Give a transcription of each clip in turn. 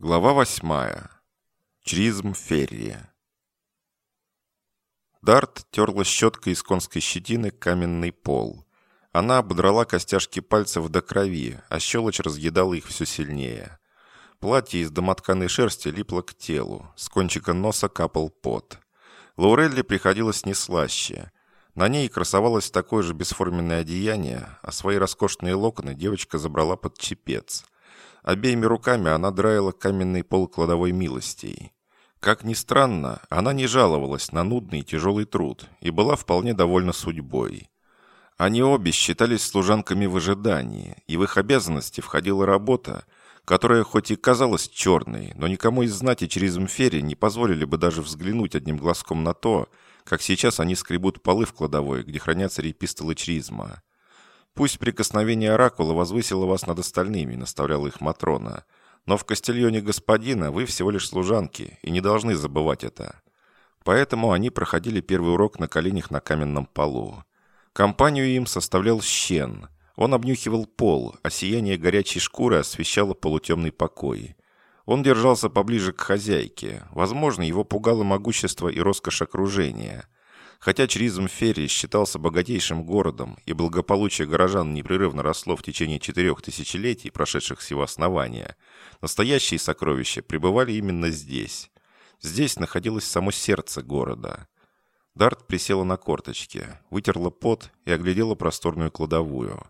Глава восьмая. Чризм Ферри. Дарт терла щеткой из конской щетины каменный пол. Она ободрала костяшки пальцев до крови, а щелочь разъедала их все сильнее. Платье из домотканой шерсти липло к телу, с кончика носа капал пот. Лаурелли приходилось не слаще. На ней красовалось такое же бесформенное одеяние, а свои роскошные локоны девочка забрала под чепец – Обеими руками она драила каменный пол кладовой милостей. Как ни странно, она не жаловалась на нудный и тяжелый труд и была вполне довольна судьбой. Они обе считались служанками в ожидании, и в их обязанности входила работа, которая хоть и казалась черной, но никому из знати через Мфери не позволили бы даже взглянуть одним глазком на то, как сейчас они скребут полы в кладовой, где хранятся репистолы чризма. «Пусть прикосновение оракула возвысило вас над остальными», — наставляла их Матрона. «Но в Кастильоне господина вы всего лишь служанки, и не должны забывать это». Поэтому они проходили первый урок на коленях на каменном полу. Компанию им составлял Щен. Он обнюхивал пол, а сияние горячей шкуры освещало полутемный покой. Он держался поближе к хозяйке. Возможно, его пугало могущество и роскошь окружения — Хотя Чризм Ферри считался богатейшим городом, и благополучие горожан непрерывно росло в течение четырех тысячелетий, прошедших с его основания, настоящие сокровища пребывали именно здесь. Здесь находилось само сердце города. Дарт присела на корточки, вытерла пот и оглядела просторную кладовую.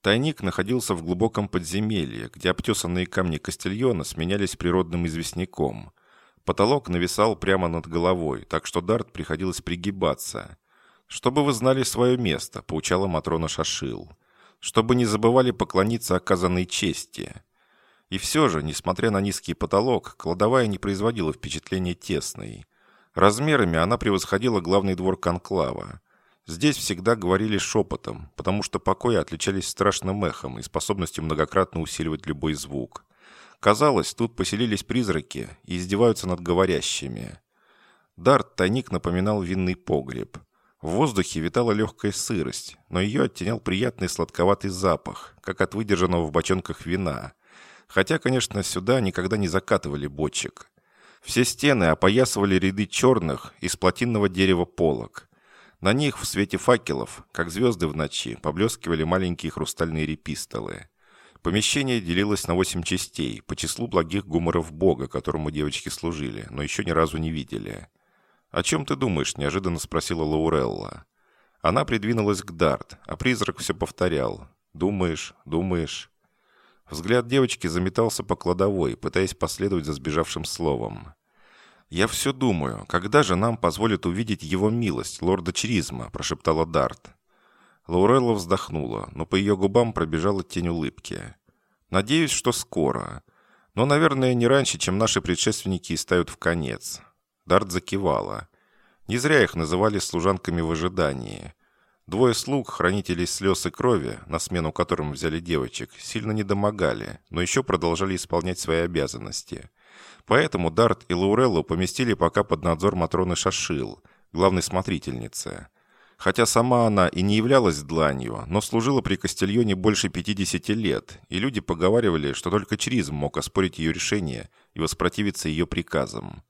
Тайник находился в глубоком подземелье, где обтесанные камни Кастильона сменялись природным известняком – Потолок нависал прямо над головой, так что Дарт приходилось пригибаться. «Чтобы вы знали свое место», — поучала Матрона Шашил. «Чтобы не забывали поклониться оказанной чести». И все же, несмотря на низкий потолок, кладовая не производила впечатления тесной. Размерами она превосходила главный двор конклава. Здесь всегда говорили шепотом, потому что покои отличались страшным эхом и способностью многократно усиливать любой звук. Казалось, тут поселились призраки и издеваются над говорящими. Дарт тайник напоминал винный погреб. В воздухе витала легкая сырость, но ее оттенял приятный сладковатый запах, как от выдержанного в бочонках вина. Хотя, конечно, сюда никогда не закатывали бочек. Все стены опоясывали ряды черных из плотинного дерева полок. На них в свете факелов, как звезды в ночи, поблескивали маленькие хрустальные репистолы. Помещение делилось на восемь частей, по числу благих гуморов Бога, которому девочки служили, но еще ни разу не видели. «О чем ты думаешь?» – неожиданно спросила Лаурелла. Она придвинулась к Дарт, а призрак все повторял. «Думаешь, думаешь». Взгляд девочки заметался по кладовой, пытаясь последовать за сбежавшим словом. «Я все думаю, когда же нам позволят увидеть его милость, лорда Чризма?» – прошептала Дарт. Лаурелла вздохнула, но по ее губам пробежала тень улыбки. «Надеюсь, что скоро. Но, наверное, не раньше, чем наши предшественники ставят в конец». Дарт закивала. Не зря их называли служанками в ожидании. Двое слуг, хранителей слез и крови, на смену которым взяли девочек, сильно не домогали, но еще продолжали исполнять свои обязанности. Поэтому Дарт и Лауреллу поместили пока под надзор Матроны Шашил, главной смотрительницы. Хотя сама она и не являлась дланью, но служила при Кастильоне больше 50 лет, и люди поговаривали, что только Чризм мог оспорить ее решение и воспротивиться ее приказам.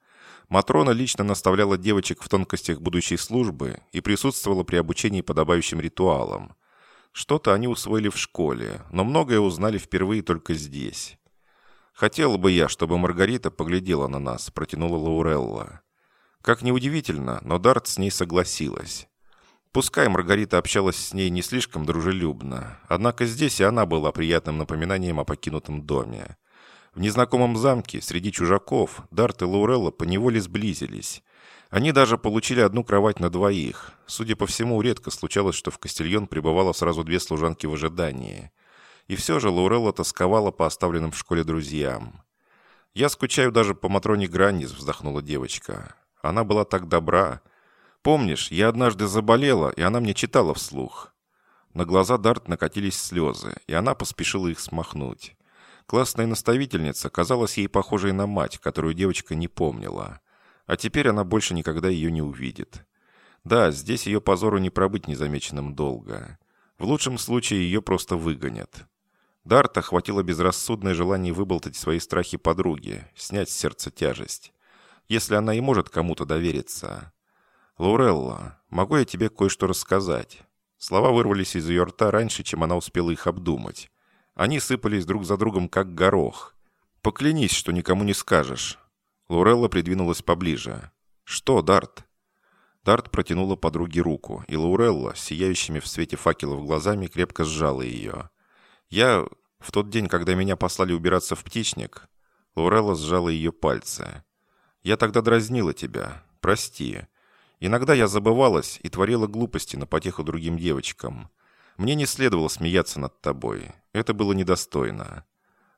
Матрона лично наставляла девочек в тонкостях будущей службы и присутствовала при обучении подобающим ритуалам. Что-то они усвоили в школе, но многое узнали впервые только здесь. «Хотела бы я, чтобы Маргарита поглядела на нас», — протянула Лаурелла. Как ни удивительно, но Дарт с ней согласилась. Пускай Маргарита общалась с ней не слишком дружелюбно, однако здесь и она была приятным напоминанием о покинутом доме. В незнакомом замке, среди чужаков, Дарт и Лаурелла поневоле сблизились. Они даже получили одну кровать на двоих. Судя по всему, редко случалось, что в Кастильон пребывало сразу две служанки в ожидании. И все же Лаурелла тосковала по оставленным в школе друзьям. «Я скучаю даже по Матроне Граннис», — вздохнула девочка. «Она была так добра». Помнишь, я однажды заболела, и она мне читала вслух. На глаза Дарт накатились слезы, и она поспешила их смахнуть. Классная наставительница казалась ей похожей на мать, которую девочка не помнила. А теперь она больше никогда ее не увидит. Да, здесь ее позору не пробыть незамеченным долго. В лучшем случае ее просто выгонят. Дарт охватило безрассудное желание выболтать свои страхи подруге, снять с сердца тяжесть. Если она и может кому-то довериться. «Лаурелла, могу я тебе кое-что рассказать?» Слова вырвались из ее рта раньше, чем она успела их обдумать. Они сыпались друг за другом, как горох. «Поклянись, что никому не скажешь». Лаурелла придвинулась поближе. «Что, Дарт?» Дарт протянула подруге руку, и Лаурелла, сияющими в свете факелов глазами, крепко сжала ее. Я... В тот день, когда меня послали убираться в птичник, Лаурелла сжала ее пальцы. Я тогда дразнила тебя. Прости. Иногда я забывалась и творила глупости на потеху другим девочкам. Мне не следовало смеяться над тобой. Это было недостойно.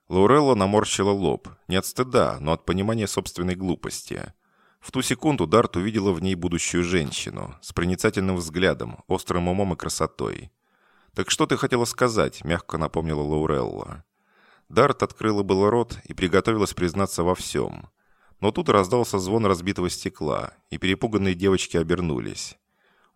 Лаурелла наморщила лоб. Не от стыда, но от понимания собственной глупости. В ту секунду Дарт увидела в ней будущую женщину, с проницательным взглядом, острым умом и красотой. «Так что ты хотела сказать?» – мягко напомнила Лаурелла. Дарт открыла было рот и приготовилась признаться во всем. Но тут раздался звон разбитого стекла, и перепуганные девочки обернулись.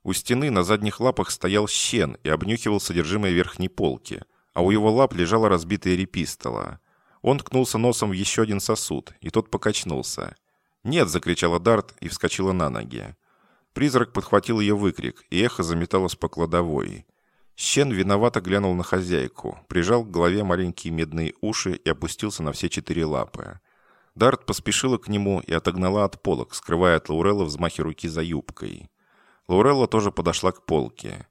У стены на задних лапах стоял щен и обнюхивал содержимое верхней полки, а у его лап лежала разбитая репистола. Он ткнулся носом в еще один сосуд, и тот покачнулся. «Нет!» – закричала Дарт и вскочила на ноги. Призрак подхватил ее выкрик, и эхо заметалось по кладовой. Щен виновато глянул на хозяйку, прижал к голове маленькие медные уши и опустился на все четыре лапы. Дарт поспешила к нему и отогнала от полок, скрывая от Лаурелла взмахи руки за юбкой. Лаурелла тоже подошла к полке.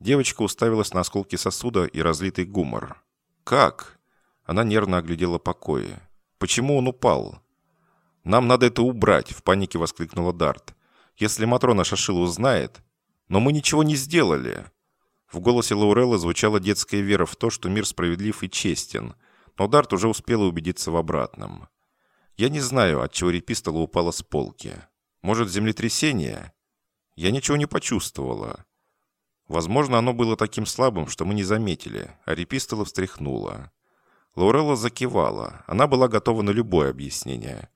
Девочка уставилась на осколки сосуда и разлитый гумор. «Как?» Она нервно оглядела покои. «Почему он упал?» «Нам надо это убрать!» — в панике воскликнула Дарт. «Если Матрона Шашила узнает...» «Но мы ничего не сделали!» В голосе Лауреллы звучала детская вера в то, что мир справедлив и честен, но Дарт уже успела убедиться в обратном. «Я не знаю, от чего репистола упала с полки. Может, землетрясение?» «Я ничего не почувствовала». Возможно, оно было таким слабым, что мы не заметили, а репистола встряхнула. Лаурелла закивала. Она была готова на любое объяснение.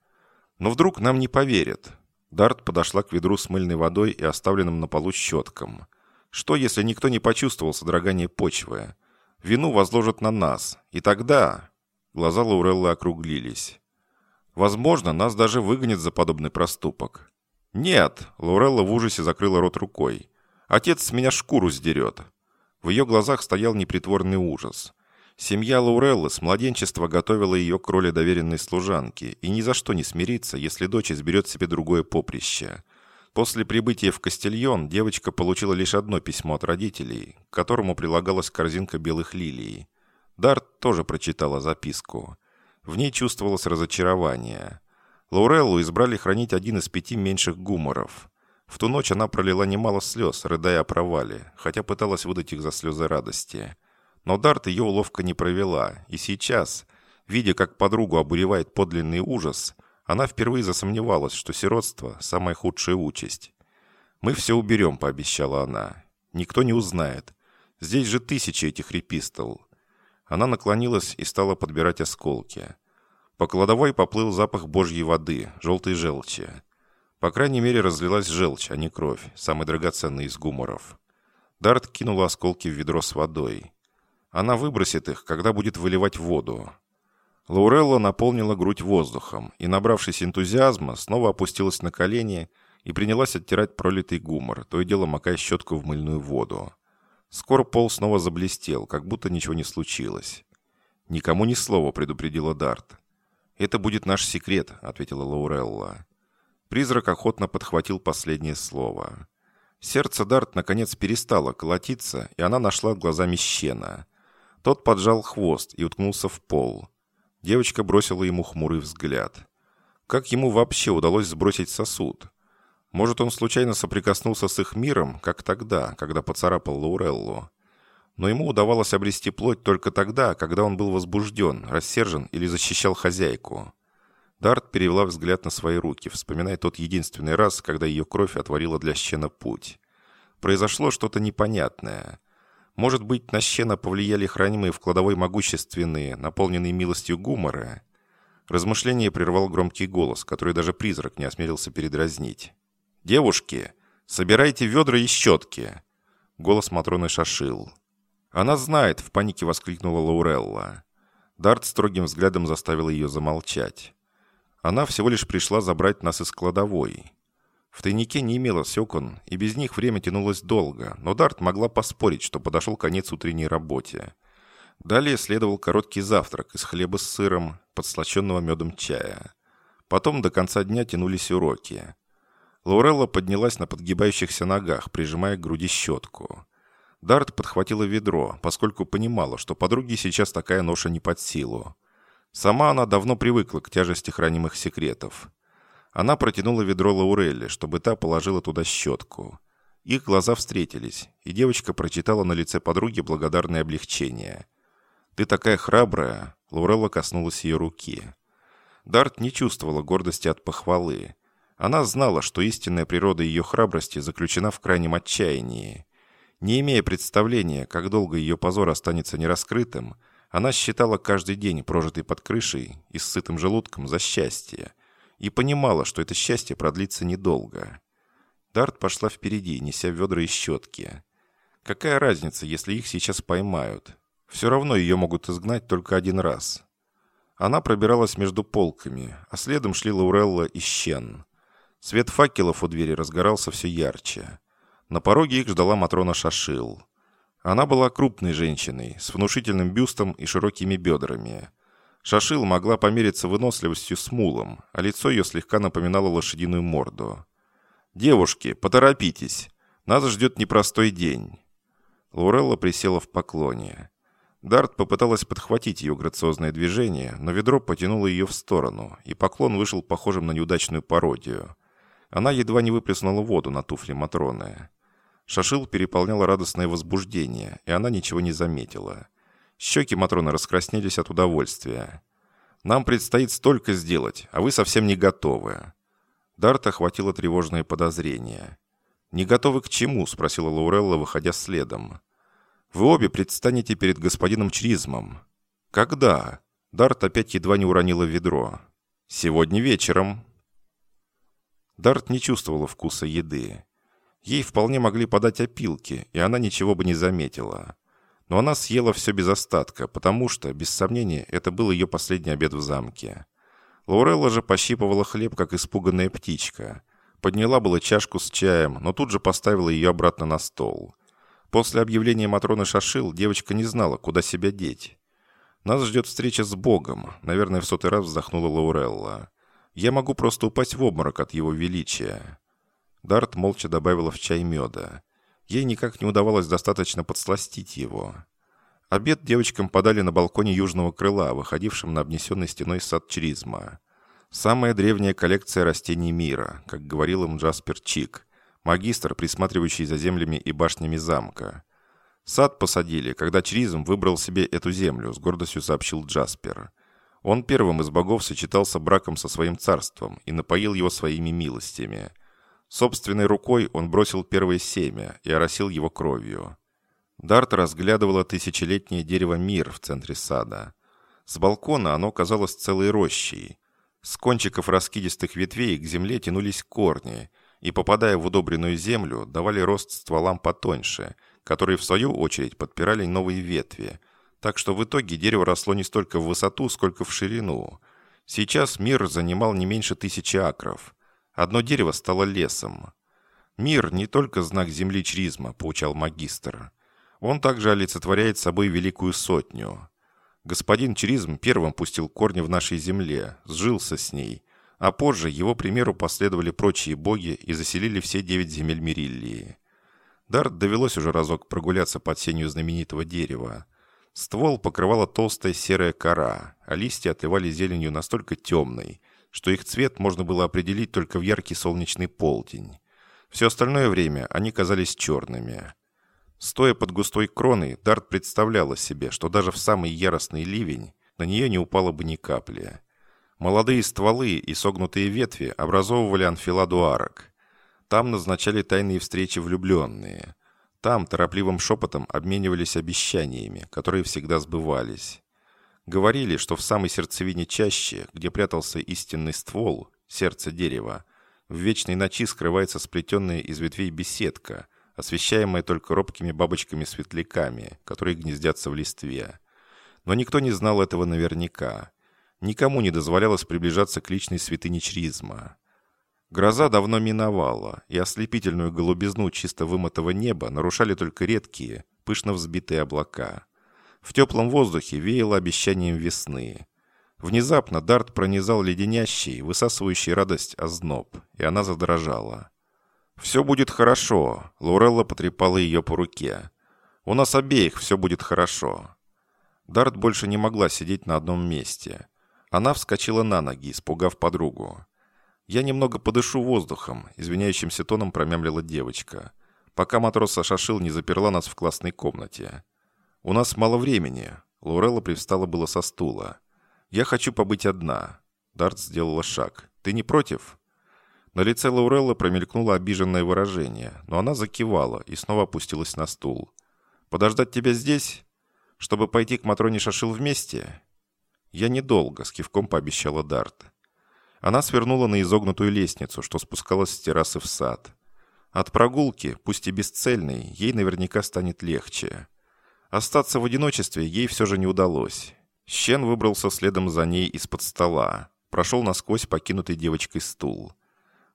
Но вдруг нам не поверят. Дарт подошла к ведру с мыльной водой и оставленным на полу щеткам – что, если никто не почувствовал содрогание почвы? Вину возложат на нас. И тогда... Глаза Лауреллы округлились. Возможно, нас даже выгонят за подобный проступок. Нет, Лаурелла в ужасе закрыла рот рукой. Отец с меня шкуру сдерет. В ее глазах стоял непритворный ужас. Семья Лауреллы с младенчества готовила ее к роли доверенной служанки и ни за что не смирится, если дочь изберет себе другое поприще – После прибытия в Кастильон девочка получила лишь одно письмо от родителей, к которому прилагалась корзинка белых лилий. Дарт тоже прочитала записку. В ней чувствовалось разочарование. Лауреллу избрали хранить один из пяти меньших гуморов. В ту ночь она пролила немало слез, рыдая о провале, хотя пыталась выдать их за слезы радости. Но Дарт ее уловка не провела, и сейчас, видя, как подругу обуревает подлинный ужас – она впервые засомневалась, что сиротство – самая худшая участь. «Мы все уберем», – пообещала она. «Никто не узнает. Здесь же тысячи этих репистол». Она наклонилась и стала подбирать осколки. По кладовой поплыл запах божьей воды, желтой желчи. По крайней мере, разлилась желчь, а не кровь, самый драгоценный из гуморов. Дарт кинула осколки в ведро с водой. Она выбросит их, когда будет выливать воду. Лаурелла наполнила грудь воздухом и, набравшись энтузиазма, снова опустилась на колени и принялась оттирать пролитый гумор, то и дело макая щетку в мыльную воду. Скоро пол снова заблестел, как будто ничего не случилось. «Никому ни слова», — предупредила Дарт. «Это будет наш секрет», — ответила Лаурелла. Призрак охотно подхватил последнее слово. Сердце Дарт наконец перестало колотиться, и она нашла глазами щена. Тот поджал хвост и уткнулся в пол. Девочка бросила ему хмурый взгляд. Как ему вообще удалось сбросить сосуд? Может, он случайно соприкоснулся с их миром, как тогда, когда поцарапал Лауреллу? Но ему удавалось обрести плоть только тогда, когда он был возбужден, рассержен или защищал хозяйку. Дарт перевела взгляд на свои руки, вспоминая тот единственный раз, когда ее кровь отворила для Щена путь. Произошло что-то непонятное. Может быть, на Щена повлияли хранимые в кладовой могущественные, наполненные милостью гуморы? Размышление прервал громкий голос, который даже призрак не осмелился передразнить. «Девушки, собирайте ведра и щетки!» Голос Матроны шашил. «Она знает!» — в панике воскликнула Лаурелла. Дарт строгим взглядом заставил ее замолчать. Она всего лишь пришла забрать нас из кладовой. В тайнике не имелось окон, и без них время тянулось долго, но Дарт могла поспорить, что подошел конец утренней работе. Далее следовал короткий завтрак из хлеба с сыром, подслащенного медом чая. Потом до конца дня тянулись уроки. Лаурелла поднялась на подгибающихся ногах, прижимая к груди щетку. Дарт подхватила ведро, поскольку понимала, что подруге сейчас такая ноша не под силу. Сама она давно привыкла к тяжести хранимых секретов. Она протянула ведро Лаурелли, чтобы та положила туда щетку. Их глаза встретились, и девочка прочитала на лице подруги благодарное облегчение. «Ты такая храбрая!» — Лаурелла коснулась ее руки. Дарт не чувствовала гордости от похвалы. Она знала, что истинная природа ее храбрости заключена в крайнем отчаянии. Не имея представления, как долго ее позор останется нераскрытым, она считала каждый день, прожитый под крышей и с сытым желудком, за счастье, и понимала, что это счастье продлится недолго. Дарт пошла впереди, неся ведра и щетки. Какая разница, если их сейчас поймают? Все равно ее могут изгнать только один раз. Она пробиралась между полками, а следом шли Лаурелла и Щен. Свет факелов у двери разгорался все ярче. На пороге их ждала Матрона Шашил. Она была крупной женщиной, с внушительным бюстом и широкими бедрами. Шашил могла помериться выносливостью с мулом, а лицо ее слегка напоминало лошадиную морду. «Девушки, поторопитесь! Нас ждет непростой день!» Лаурелла присела в поклоне. Дарт попыталась подхватить ее грациозное движение, но ведро потянуло ее в сторону, и поклон вышел похожим на неудачную пародию. Она едва не выплеснула воду на туфли Матроны. Шашил переполняло радостное возбуждение, и она ничего не заметила. Щеки Матроны раскраснелись от удовольствия. «Нам предстоит столько сделать, а вы совсем не готовы». Дарта охватило тревожное подозрение. «Не готовы к чему?» – спросила Лаурелла, выходя следом. «Вы обе предстанете перед господином Чризмом». «Когда?» Дарт опять едва не уронила ведро. «Сегодня вечером». Дарт не чувствовала вкуса еды. Ей вполне могли подать опилки, и она ничего бы не заметила. Но она съела все без остатка, потому что, без сомнения, это был ее последний обед в замке. Лаурелла же пощипывала хлеб, как испуганная птичка. Подняла было чашку с чаем, но тут же поставила ее обратно на стол. После объявления Матроны Шашил девочка не знала, куда себя деть. «Нас ждет встреча с Богом», — наверное, в сотый раз вздохнула Лаурелла. «Я могу просто упасть в обморок от его величия». Дарт молча добавила в чай меда. Ей никак не удавалось достаточно подсластить его. Обед девочкам подали на балконе южного крыла, выходившем на обнесенный стеной сад Чризма. Самая древняя коллекция растений мира, как говорил им Джаспер Чик, магистр, присматривающий за землями и башнями замка. Сад посадили, когда Чризм выбрал себе эту землю, с гордостью сообщил Джаспер. Он первым из богов сочетался браком со своим царством и напоил его своими милостями. Собственной рукой он бросил первое семя и оросил его кровью. Дарт разглядывала тысячелетнее дерево мир в центре сада. С балкона оно казалось целой рощей. С кончиков раскидистых ветвей к земле тянулись корни, и, попадая в удобренную землю, давали рост стволам потоньше, которые, в свою очередь, подпирали новые ветви, так что в итоге дерево росло не столько в высоту, сколько в ширину. Сейчас мир занимал не меньше тысячи акров. Одно дерево стало лесом. «Мир не только знак земли Чризма», — поучал магистр. «Он также олицетворяет собой великую сотню. Господин Чризм первым пустил корни в нашей земле, сжился с ней, а позже его примеру последовали прочие боги и заселили все девять земель Мериллии. Дарт довелось уже разок прогуляться под сенью знаменитого дерева. Ствол покрывала толстая серая кора, а листья отливали зеленью настолько темной, что их цвет можно было определить только в яркий солнечный полдень. Все остальное время они казались черными. Стоя под густой кроной, Дарт представляла себе, что даже в самый яростный ливень на нее не упало бы ни капли. Молодые стволы и согнутые ветви образовывали анфиладу арок. Там назначали тайные встречи влюбленные. Там торопливым шепотом обменивались обещаниями, которые всегда сбывались. Говорили, что в самой сердцевине чаще, где прятался истинный ствол, сердце дерева, в вечной ночи скрывается сплетенная из ветвей беседка, освещаемая только робкими бабочками-светляками, которые гнездятся в листве. Но никто не знал этого наверняка. Никому не дозволялось приближаться к личной святыне чризма. Гроза давно миновала, и ослепительную голубизну чисто вымытого неба нарушали только редкие, пышно взбитые облака. В теплом воздухе веяло обещанием весны. Внезапно Дарт пронизал леденящий, высасывающий радость озноб, и она задрожала. «Все будет хорошо», — Лаурелла потрепала ее по руке. «У нас обеих все будет хорошо». Дарт больше не могла сидеть на одном месте. Она вскочила на ноги, испугав подругу. «Я немного подышу воздухом», — извиняющимся тоном промямлила девочка, пока матроса Шашил не заперла нас в классной комнате. «У нас мало времени». Лаурелла привстала было со стула. «Я хочу побыть одна». Дарт сделала шаг. «Ты не против?» На лице Лауреллы промелькнуло обиженное выражение, но она закивала и снова опустилась на стул. «Подождать тебя здесь? Чтобы пойти к Матроне Шашил вместе?» «Я недолго», — с кивком пообещала Дарт. Она свернула на изогнутую лестницу, что спускалась с террасы в сад. От прогулки, пусть и бесцельной, ей наверняка станет легче. Остаться в одиночестве ей все же не удалось. Щен выбрался следом за ней из-под стола. Прошел насквозь покинутый девочкой стул.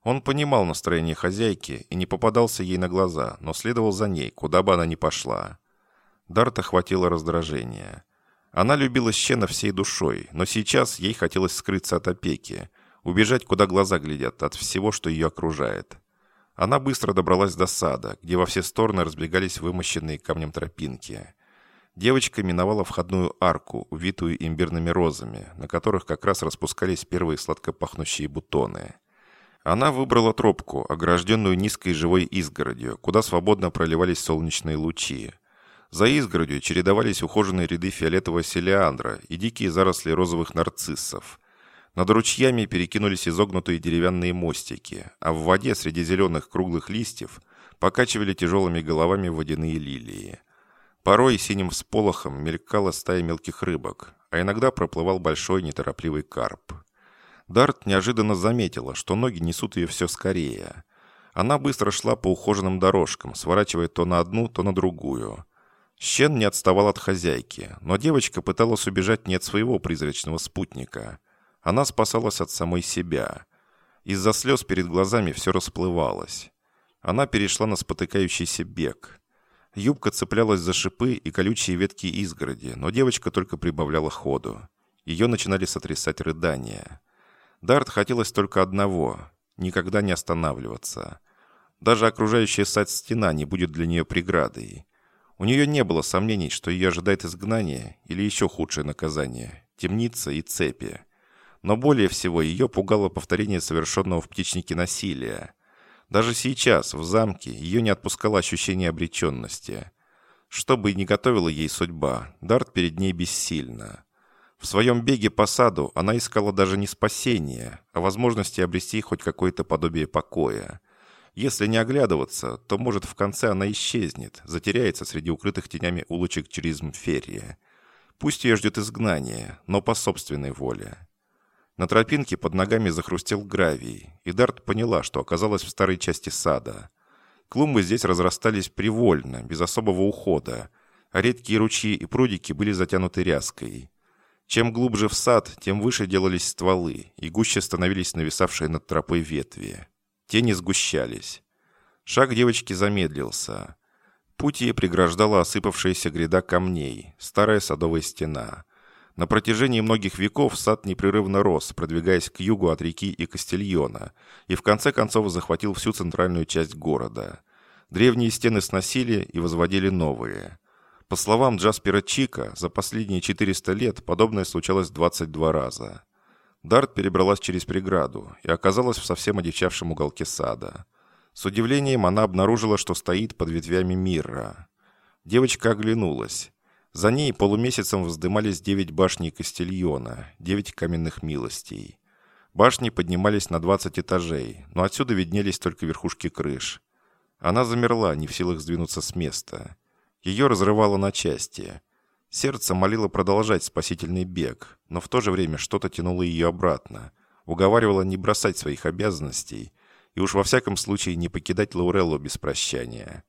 Он понимал настроение хозяйки и не попадался ей на глаза, но следовал за ней, куда бы она ни пошла. Дарта хватило раздражения. Она любила Щена всей душой, но сейчас ей хотелось скрыться от опеки, убежать, куда глаза глядят, от всего, что ее окружает. Она быстро добралась до сада, где во все стороны разбегались вымощенные камнем тропинки. Девочка миновала входную арку, увитую имбирными розами, на которых как раз распускались первые сладко пахнущие бутоны. Она выбрала тропку, огражденную низкой живой изгородью, куда свободно проливались солнечные лучи. За изгородью чередовались ухоженные ряды фиолетового селиандра и дикие заросли розовых нарциссов. Над ручьями перекинулись изогнутые деревянные мостики, а в воде среди зеленых круглых листьев покачивали тяжелыми головами водяные лилии. Порой синим всполохом мелькала стая мелких рыбок, а иногда проплывал большой неторопливый карп. Дарт неожиданно заметила, что ноги несут ее все скорее. Она быстро шла по ухоженным дорожкам, сворачивая то на одну, то на другую. Щен не отставал от хозяйки, но девочка пыталась убежать не от своего призрачного спутника. Она спасалась от самой себя. Из-за слез перед глазами все расплывалось. Она перешла на спотыкающийся бег. Юбка цеплялась за шипы и колючие ветки изгороди, но девочка только прибавляла ходу. Ее начинали сотрясать рыдания. Дарт хотелось только одного – никогда не останавливаться. Даже окружающая сад стена не будет для нее преградой. У нее не было сомнений, что ее ожидает изгнание или еще худшее наказание – темница и цепи. Но более всего ее пугало повторение совершенного в птичнике насилия – даже сейчас, в замке, ее не отпускало ощущение обреченности. Что бы ни готовила ей судьба, Дарт перед ней бессильна. В своем беге по саду она искала даже не спасения, а возможности обрести хоть какое-то подобие покоя. Если не оглядываться, то, может, в конце она исчезнет, затеряется среди укрытых тенями улочек через Мферия. Пусть ее ждет изгнание, но по собственной воле. На тропинке под ногами захрустел гравий, и Дарт поняла, что оказалась в старой части сада. Клумбы здесь разрастались привольно, без особого ухода, а редкие ручьи и прудики были затянуты ряской. Чем глубже в сад, тем выше делались стволы, и гуще становились нависавшие над тропой ветви. Тени сгущались. Шаг девочки замедлился. Путь ей преграждала осыпавшаяся гряда камней, старая садовая стена — на протяжении многих веков сад непрерывно рос, продвигаясь к югу от реки и Кастильона, и в конце концов захватил всю центральную часть города. Древние стены сносили и возводили новые. По словам Джаспера Чика, за последние 400 лет подобное случалось 22 раза. Дарт перебралась через преграду и оказалась в совсем одичавшем уголке сада. С удивлением она обнаружила, что стоит под ветвями мира. Девочка оглянулась. За ней полумесяцем вздымались девять башней Кастильона, девять каменных милостей. Башни поднимались на двадцать этажей, но отсюда виднелись только верхушки крыш. Она замерла, не в силах сдвинуться с места. Ее разрывало на части. Сердце молило продолжать спасительный бег, но в то же время что-то тянуло ее обратно, уговаривало не бросать своих обязанностей и уж во всяком случае не покидать Лауреллу без прощания.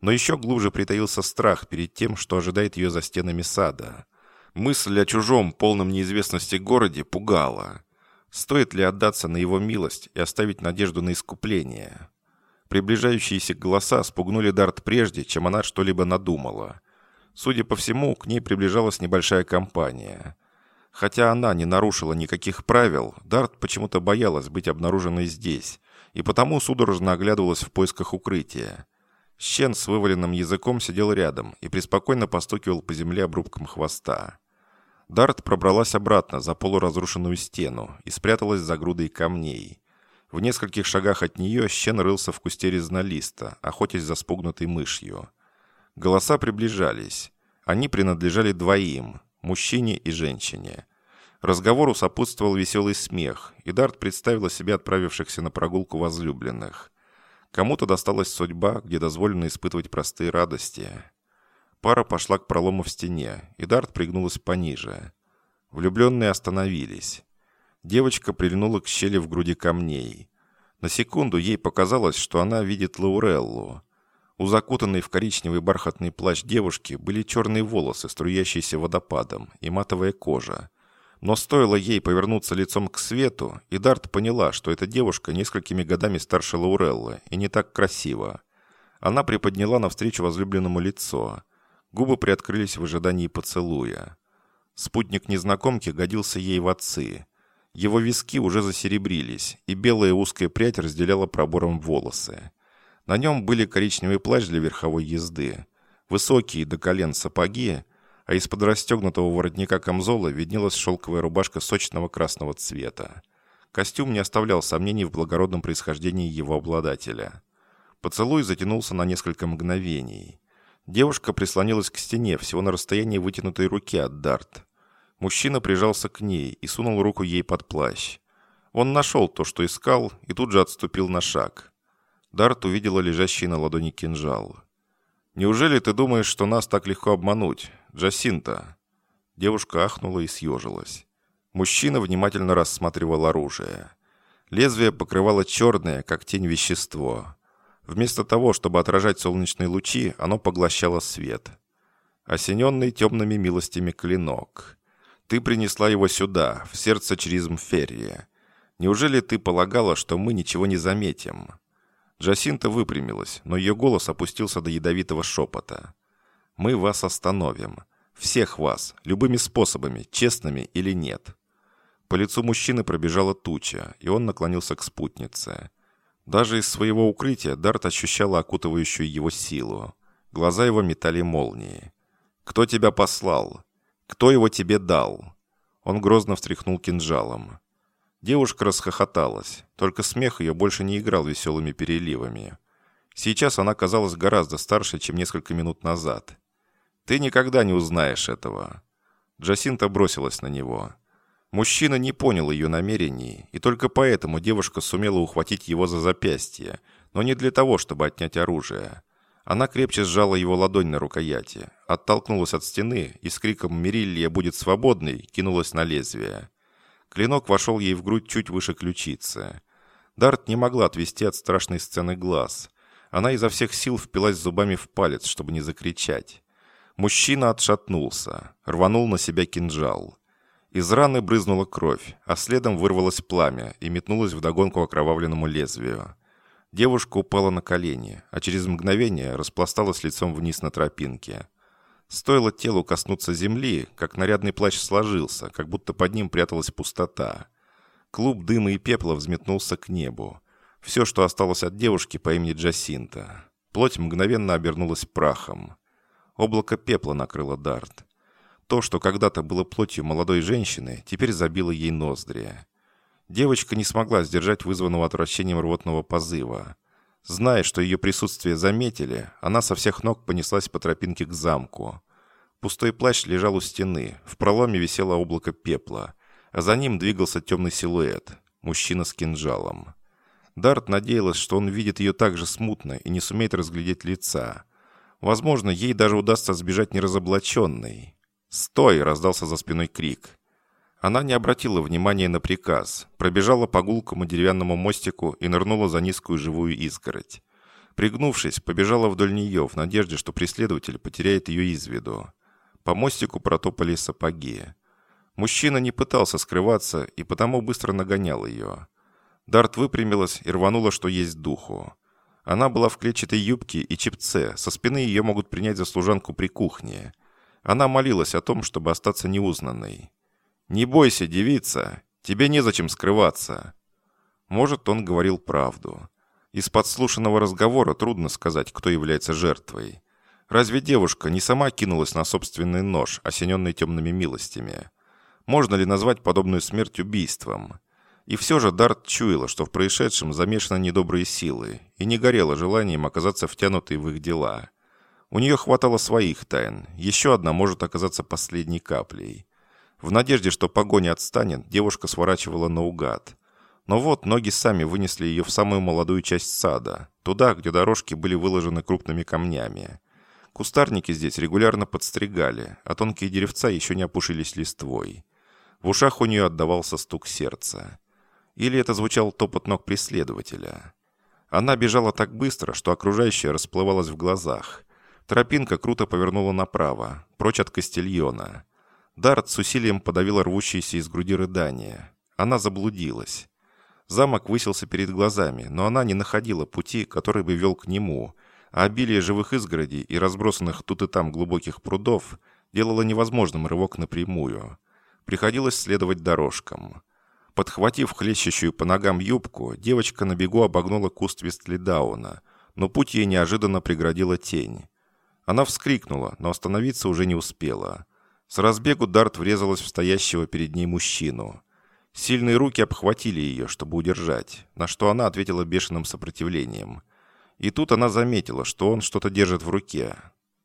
Но еще глубже притаился страх перед тем, что ожидает ее за стенами сада. Мысль о чужом, полном неизвестности городе пугала. Стоит ли отдаться на его милость и оставить надежду на искупление? Приближающиеся голоса спугнули Дарт прежде, чем она что-либо надумала. Судя по всему, к ней приближалась небольшая компания. Хотя она не нарушила никаких правил, Дарт почему-то боялась быть обнаруженной здесь, и потому судорожно оглядывалась в поисках укрытия. Щен с вываленным языком сидел рядом и преспокойно постукивал по земле обрубком хвоста. Дарт пробралась обратно за полуразрушенную стену и спряталась за грудой камней. В нескольких шагах от нее Щен рылся в кусте резнолиста, охотясь за спугнутой мышью. Голоса приближались. Они принадлежали двоим – мужчине и женщине. Разговору сопутствовал веселый смех, и Дарт представила себе отправившихся на прогулку возлюбленных. Кому-то досталась судьба, где дозволено испытывать простые радости. Пара пошла к пролому в стене, и Дарт пригнулась пониже. Влюбленные остановились. Девочка прильнула к щели в груди камней. На секунду ей показалось, что она видит Лауреллу. У закутанной в коричневый бархатный плащ девушки были черные волосы, струящиеся водопадом, и матовая кожа. Но стоило ей повернуться лицом к свету, и Дарт поняла, что эта девушка несколькими годами старше Лауреллы и не так красива. Она приподняла навстречу возлюбленному лицо. Губы приоткрылись в ожидании поцелуя. Спутник незнакомки годился ей в отцы. Его виски уже засеребрились, и белая узкая прядь разделяла пробором волосы. На нем были коричневый плащ для верховой езды, высокие до колен сапоги а из-под расстегнутого воротника камзола виднелась шелковая рубашка сочного красного цвета. Костюм не оставлял сомнений в благородном происхождении его обладателя. Поцелуй затянулся на несколько мгновений. Девушка прислонилась к стене всего на расстоянии вытянутой руки от Дарт. Мужчина прижался к ней и сунул руку ей под плащ. Он нашел то, что искал, и тут же отступил на шаг. Дарт увидела лежащий на ладони кинжал. «Неужели ты думаешь, что нас так легко обмануть? Джасинта!» Девушка ахнула и съежилась. Мужчина внимательно рассматривал оружие. Лезвие покрывало черное, как тень вещество. Вместо того, чтобы отражать солнечные лучи, оно поглощало свет. Осененный темными милостями клинок. Ты принесла его сюда, в сердце Чризмферии. Неужели ты полагала, что мы ничего не заметим?» Джасинта выпрямилась, но ее голос опустился до ядовитого шепота. «Мы вас остановим. Всех вас, любыми способами, честными или нет». По лицу мужчины пробежала туча, и он наклонился к спутнице. Даже из своего укрытия Дарт ощущал окутывающую его силу. Глаза его метали молнии. «Кто тебя послал? Кто его тебе дал?» Он грозно встряхнул кинжалом. Девушка расхохоталась, только смех ее больше не играл веселыми переливами. Сейчас она казалась гораздо старше, чем несколько минут назад. «Ты никогда не узнаешь этого». Джасинта бросилась на него. Мужчина не понял ее намерений, и только поэтому девушка сумела ухватить его за запястье, но не для того, чтобы отнять оружие. Она крепче сжала его ладонь на рукояти, оттолкнулась от стены и с криком «Мериллия будет свободной!» кинулась на лезвие. Клинок вошел ей в грудь чуть выше ключицы. Дарт не могла отвести от страшной сцены глаз. Она изо всех сил впилась зубами в палец, чтобы не закричать. Мужчина отшатнулся, рванул на себя кинжал. Из раны брызнула кровь, а следом вырвалось пламя и метнулось вдогонку окровавленному лезвию. Девушка упала на колени, а через мгновение распласталась лицом вниз на тропинке. Стоило телу коснуться земли, как нарядный плащ сложился, как будто под ним пряталась пустота. Клуб дыма и пепла взметнулся к небу. Все, что осталось от девушки по имени Джасинта. Плоть мгновенно обернулась прахом. Облако пепла накрыло Дарт. То, что когда-то было плотью молодой женщины, теперь забило ей ноздри. Девочка не смогла сдержать вызванного отвращением рвотного позыва. Зная, что ее присутствие заметили, она со всех ног понеслась по тропинке к замку. Пустой плащ лежал у стены, в проломе висело облако пепла, а за ним двигался темный силуэт, мужчина с кинжалом. Дарт надеялась, что он видит ее так же смутно и не сумеет разглядеть лица. Возможно, ей даже удастся сбежать неразоблаченной. «Стой!» — раздался за спиной крик. Она не обратила внимания на приказ, пробежала по гулкому деревянному мостику и нырнула за низкую живую изгородь. Пригнувшись, побежала вдоль нее в надежде, что преследователь потеряет ее из виду. По мостику протопали сапоги. Мужчина не пытался скрываться и потому быстро нагонял ее. Дарт выпрямилась и рванула, что есть духу. Она была в клетчатой юбке и чепце, со спины ее могут принять за служанку при кухне. Она молилась о том, чтобы остаться неузнанной. «Не бойся, девица, тебе незачем скрываться». Может, он говорил правду. Из подслушанного разговора трудно сказать, кто является жертвой. Разве девушка не сама кинулась на собственный нож, осененный темными милостями? Можно ли назвать подобную смерть убийством? И все же Дарт чуяла, что в происшедшем замешаны недобрые силы, и не горела желанием оказаться втянутой в их дела. У нее хватало своих тайн, еще одна может оказаться последней каплей. В надежде, что погоня отстанет, девушка сворачивала наугад. Но вот ноги сами вынесли ее в самую молодую часть сада, туда, где дорожки были выложены крупными камнями. Кустарники здесь регулярно подстригали, а тонкие деревца еще не опушились листвой. В ушах у нее отдавался стук сердца. Или это звучал топот ног преследователя. Она бежала так быстро, что окружающее расплывалось в глазах. Тропинка круто повернула направо, прочь от Кастильона. Дарт с усилием подавила рвущиеся из груди рыдания. Она заблудилась. Замок высился перед глазами, но она не находила пути, который бы вел к нему, а обилие живых изгородей и разбросанных тут и там глубоких прудов делало невозможным рывок напрямую. Приходилось следовать дорожкам. Подхватив хлещущую по ногам юбку, девочка на бегу обогнула куст Вестлидауна, но путь ей неожиданно преградила тень. Она вскрикнула, но остановиться уже не успела. С разбегу Дарт врезалась в стоящего перед ней мужчину. Сильные руки обхватили ее, чтобы удержать, на что она ответила бешеным сопротивлением. И тут она заметила, что он что-то держит в руке.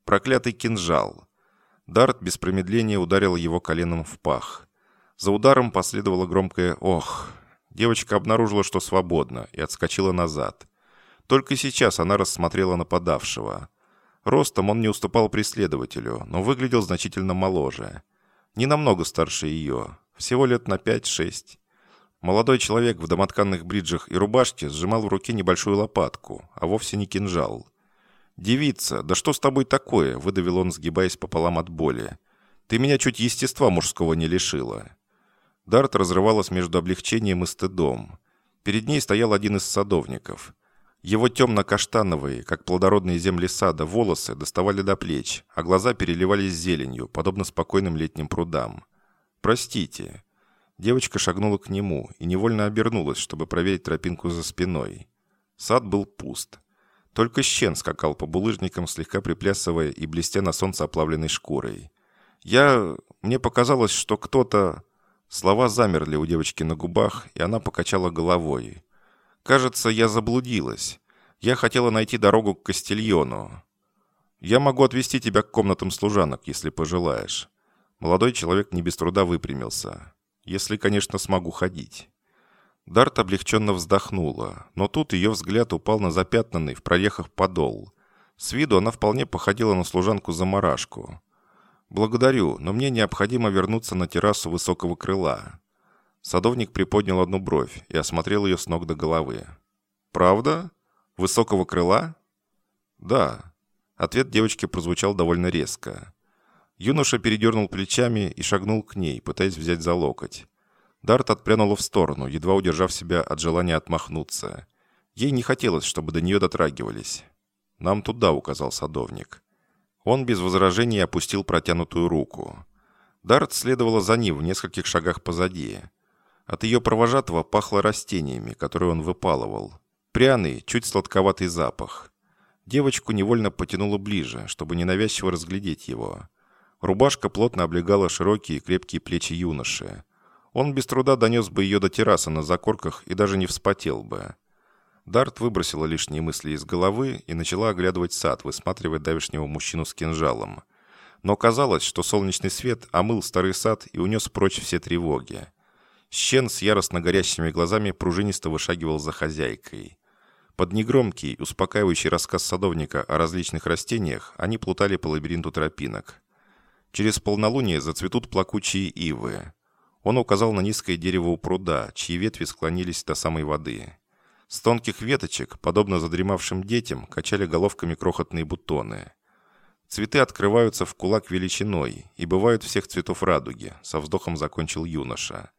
Проклятый кинжал. Дарт без промедления ударил его коленом в пах. За ударом последовало громкое «Ох!». Девочка обнаружила, что свободна, и отскочила назад. Только сейчас она рассмотрела нападавшего. Ростом он не уступал преследователю, но выглядел значительно моложе. Не намного старше ее, всего лет на 5-6. Молодой человек в домотканных бриджах и рубашке сжимал в руке небольшую лопатку, а вовсе не кинжал. «Девица, да что с тобой такое?» – выдавил он, сгибаясь пополам от боли. «Ты меня чуть естества мужского не лишила». Дарт разрывалась между облегчением и стыдом. Перед ней стоял один из садовников. Его темно-каштановые, как плодородные земли сада, волосы доставали до плеч, а глаза переливались зеленью, подобно спокойным летним прудам. «Простите». Девочка шагнула к нему и невольно обернулась, чтобы проверить тропинку за спиной. Сад был пуст. Только щен скакал по булыжникам, слегка приплясывая и блестя на солнце оплавленной шкурой. «Я... Мне показалось, что кто-то...» Слова замерли у девочки на губах, и она покачала головой. «Кажется, я заблудилась. Я хотела найти дорогу к Кастильону. Я могу отвезти тебя к комнатам служанок, если пожелаешь. Молодой человек не без труда выпрямился. Если, конечно, смогу ходить. Дарт облегченно вздохнула, но тут ее взгляд упал на запятнанный в проехах подол. С виду она вполне походила на служанку-замарашку. «Благодарю, но мне необходимо вернуться на террасу высокого крыла». Садовник приподнял одну бровь и осмотрел ее с ног до головы. «Правда? Высокого крыла?» «Да». Ответ девочки прозвучал довольно резко. Юноша передернул плечами и шагнул к ней, пытаясь взять за локоть. Дарт отпрянула в сторону, едва удержав себя от желания отмахнуться. Ей не хотелось, чтобы до нее дотрагивались. «Нам туда», — указал садовник. Он без возражений опустил протянутую руку. Дарт следовала за ним в нескольких шагах позади. От ее провожатого пахло растениями, которые он выпалывал. Пряный, чуть сладковатый запах. Девочку невольно потянуло ближе, чтобы ненавязчиво разглядеть его. Рубашка плотно облегала широкие крепкие плечи юноши. Он без труда донес бы ее до террасы на закорках и даже не вспотел бы. Дарт выбросила лишние мысли из головы и начала оглядывать сад, высматривая давешнего мужчину с кинжалом. Но казалось, что солнечный свет омыл старый сад и унес прочь все тревоги. Щен с яростно горящими глазами пружинисто вышагивал за хозяйкой. Под негромкий, успокаивающий рассказ садовника о различных растениях они плутали по лабиринту тропинок. Через полнолуние зацветут плакучие ивы. Он указал на низкое дерево у пруда, чьи ветви склонились до самой воды. С тонких веточек, подобно задремавшим детям, качали головками крохотные бутоны. Цветы открываются в кулак величиной и бывают всех цветов радуги, со вздохом закончил юноша.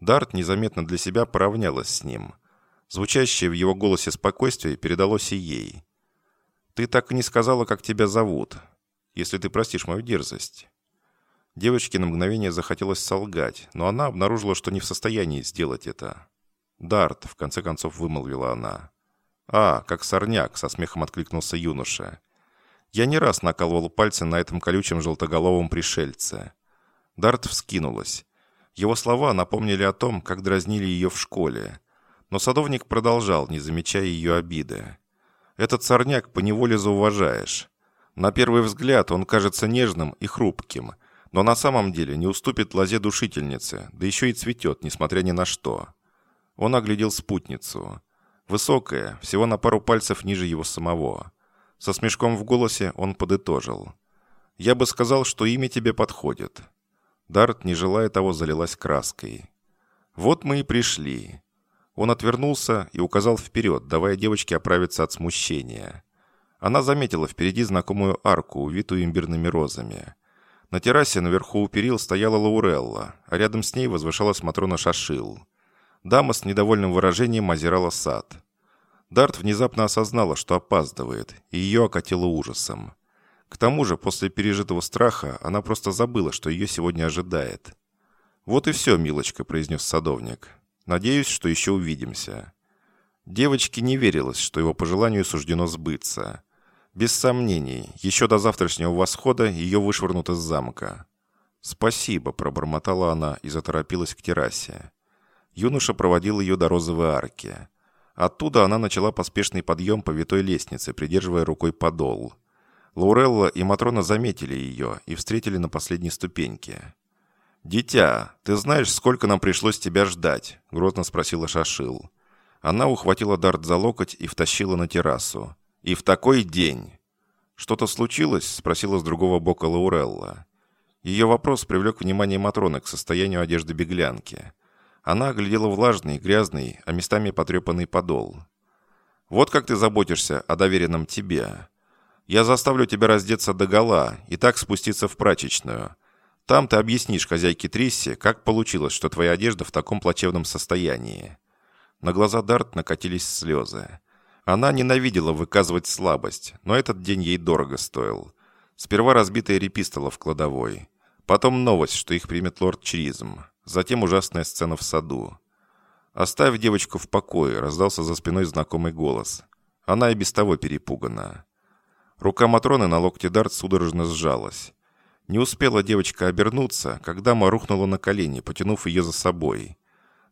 Дарт незаметно для себя поравнялась с ним. Звучащее в его голосе спокойствие передалось и ей. «Ты так и не сказала, как тебя зовут, если ты простишь мою дерзость». Девочке на мгновение захотелось солгать, но она обнаружила, что не в состоянии сделать это. «Дарт», — в конце концов вымолвила она. «А, как сорняк», — со смехом откликнулся юноша. «Я не раз накалывал пальцы на этом колючем желтоголовом пришельце». Дарт вскинулась. Его слова напомнили о том, как дразнили ее в школе. Но садовник продолжал, не замечая ее обиды. «Этот сорняк поневоле зауважаешь. На первый взгляд он кажется нежным и хрупким, но на самом деле не уступит лозе душительницы, да еще и цветет, несмотря ни на что». Он оглядел спутницу. Высокая, всего на пару пальцев ниже его самого. Со смешком в голосе он подытожил. «Я бы сказал, что имя тебе подходит. Дарт, не желая того, залилась краской. «Вот мы и пришли». Он отвернулся и указал вперед, давая девочке оправиться от смущения. Она заметила впереди знакомую арку, увитую имбирными розами. На террасе наверху у перил стояла Лаурелла, а рядом с ней возвышалась Матрона Шашил. Дама с недовольным выражением озирала сад. Дарт внезапно осознала, что опаздывает, и ее окатило ужасом. К тому же, после пережитого страха, она просто забыла, что ее сегодня ожидает. «Вот и все, милочка», — произнес садовник. «Надеюсь, что еще увидимся». Девочке не верилось, что его пожеланию суждено сбыться. Без сомнений, еще до завтрашнего восхода ее вышвырнут из замка. «Спасибо», — пробормотала она и заторопилась к террасе. Юноша проводил ее до розовой арки. Оттуда она начала поспешный подъем по витой лестнице, придерживая рукой подол. Лаурелла и Матрона заметили ее и встретили на последней ступеньке. «Дитя, ты знаешь, сколько нам пришлось тебя ждать?» – грозно спросила Шашил. Она ухватила Дарт за локоть и втащила на террасу. «И в такой день!» «Что-то случилось?» – спросила с другого бока Лаурелла. Ее вопрос привлек внимание Матроны к состоянию одежды беглянки. Она оглядела влажный, грязный, а местами потрепанный подол. «Вот как ты заботишься о доверенном тебе. Я заставлю тебя раздеться догола и так спуститься в прачечную. Там ты объяснишь хозяйке Трисси, как получилось, что твоя одежда в таком плачевном состоянии». На глаза Дарт накатились слезы. Она ненавидела выказывать слабость, но этот день ей дорого стоил. Сперва разбитая репистола в кладовой. Потом новость, что их примет лорд Чризм. Затем ужасная сцена в саду. «Оставь девочку в покое», — раздался за спиной знакомый голос. Она и без того перепугана. Рука Матроны на локте Дарт судорожно сжалась. Не успела девочка обернуться, когда дама рухнула на колени, потянув ее за собой.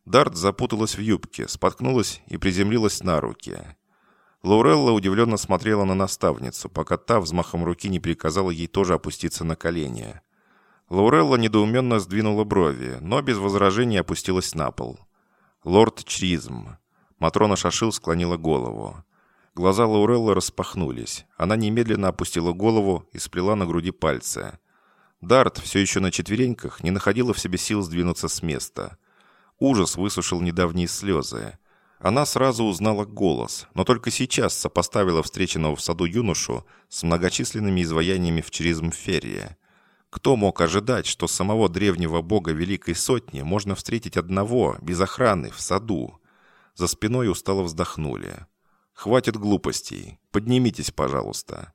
Дарт запуталась в юбке, споткнулась и приземлилась на руки. Лаурелла удивленно смотрела на наставницу, пока та взмахом руки не приказала ей тоже опуститься на колени. Лаурелла недоуменно сдвинула брови, но без возражений опустилась на пол. «Лорд Чризм». Матрона Шашил склонила голову. Глаза Лауреллы распахнулись. Она немедленно опустила голову и сплела на груди пальцы. Дарт, все еще на четвереньках, не находила в себе сил сдвинуться с места. Ужас высушил недавние слезы. Она сразу узнала голос, но только сейчас сопоставила встреченного в саду юношу с многочисленными изваяниями в Черизм-Феррии. Кто мог ожидать, что самого древнего бога Великой Сотни можно встретить одного, без охраны, в саду? За спиной устало вздохнули. «Хватит глупостей. Поднимитесь, пожалуйста».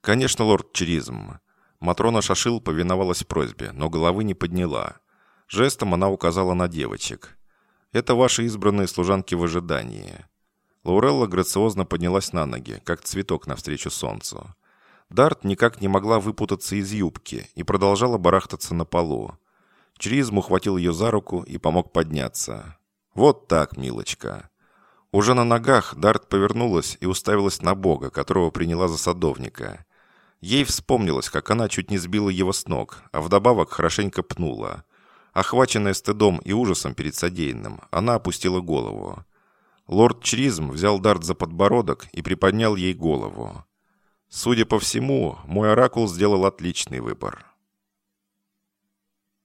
«Конечно, лорд Черизм». Матрона Шашил повиновалась просьбе, но головы не подняла. Жестом она указала на девочек. «Это ваши избранные служанки в ожидании». Лаурелла грациозно поднялась на ноги, как цветок навстречу солнцу. Дарт никак не могла выпутаться из юбки и продолжала барахтаться на полу. Чризм ухватил ее за руку и помог подняться. «Вот так, милочка». Уже на ногах Дарт повернулась и уставилась на Бога, которого приняла за садовника. Ей вспомнилось, как она чуть не сбила его с ног, а вдобавок хорошенько пнула. Охваченная стыдом и ужасом перед содеянным, она опустила голову. Лорд Чризм взял Дарт за подбородок и приподнял ей голову. «Судя по всему, мой оракул сделал отличный выбор».